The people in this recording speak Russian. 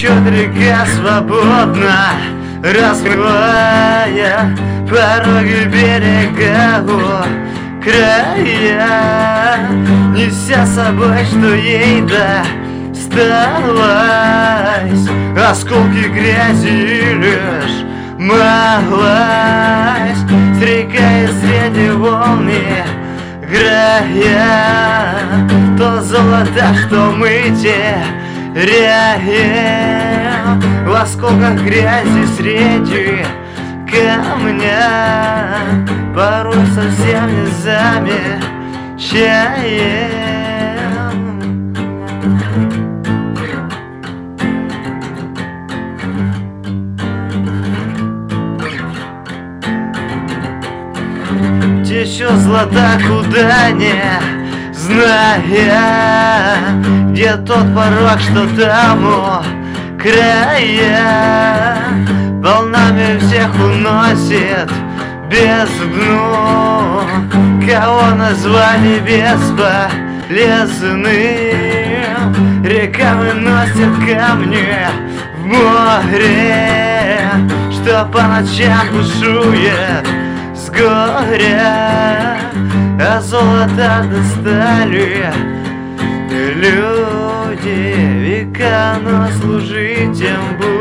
Течет река свободно, раскрывая пороги берега края, неся с собой, что ей досталось, осколки грязи лишь малость, стрекая среди волны грая, то золото, что мы теряем в осколках грязи среди камня. Порой совсем не замечаем. Течет злота куда не зная Где тот порог, что там у края. Волнами всех уносит без дну. Кого назвали бесполезным Река выносит камни в море Что по ночам бушует с горя. А золото достали люди Века, но служить им будут